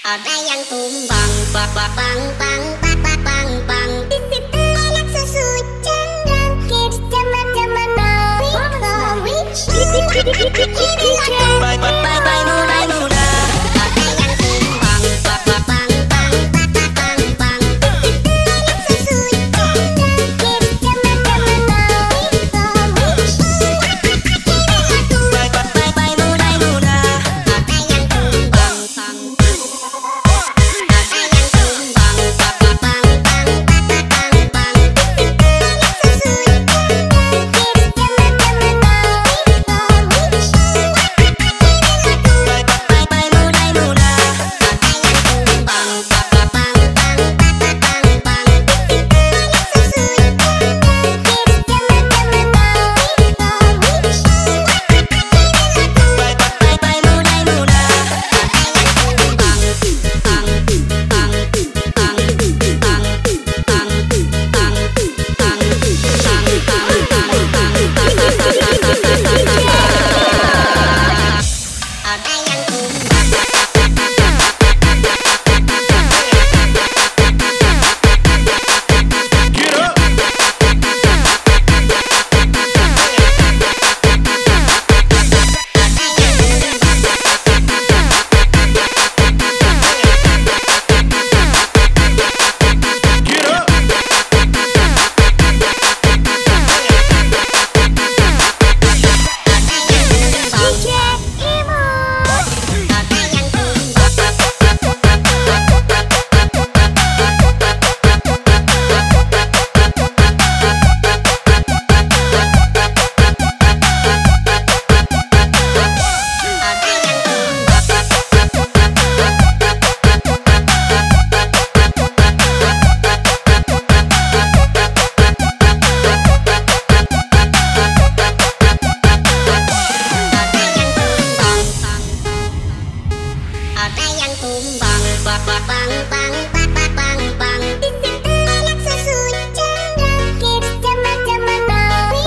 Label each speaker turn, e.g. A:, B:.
A: ada yang tumbang bang bang bang bang bang bang bang. Bang situ anak susu cenderung kids teman-teman tumbang bang bang bang bang bang bang bang anak susu cendera kids
B: teman-teman mau